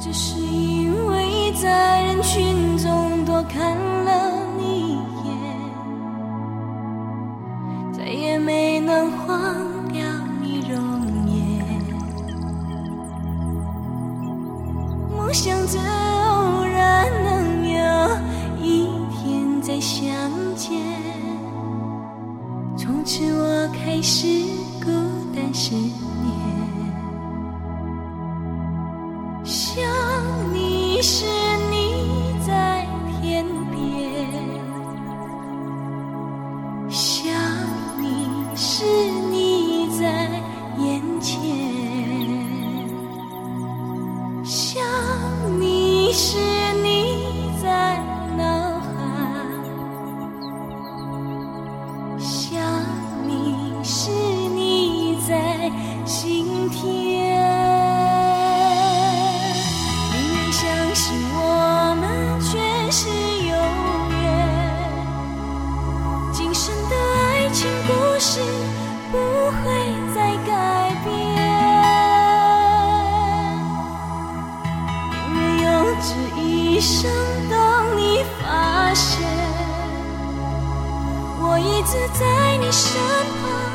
只是因为在人群中多看了你一眼再也没能忘想等你发现我一直在你身旁。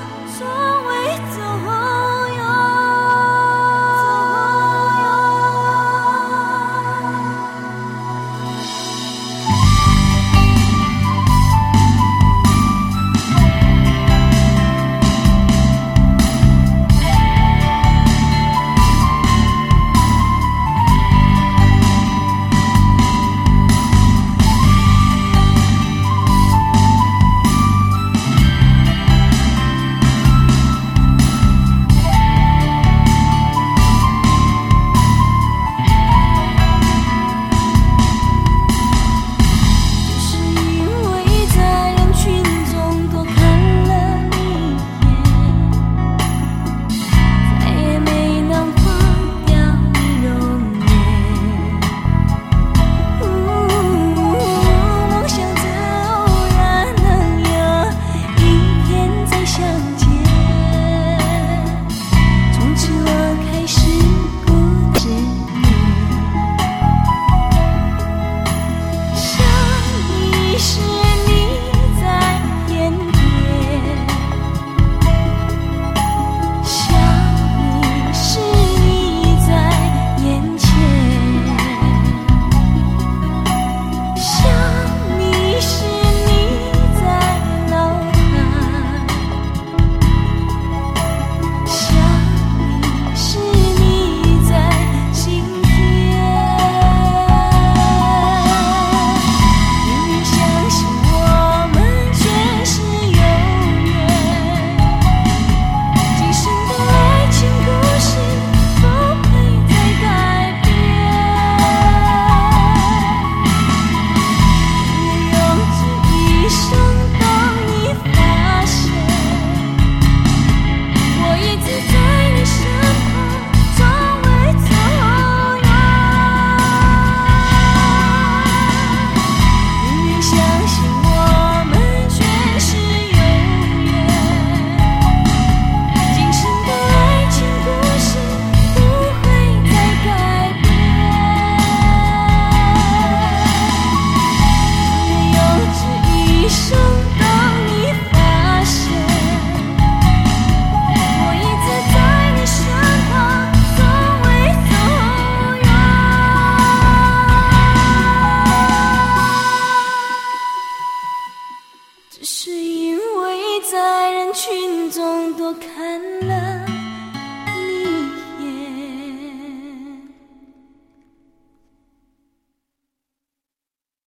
多看了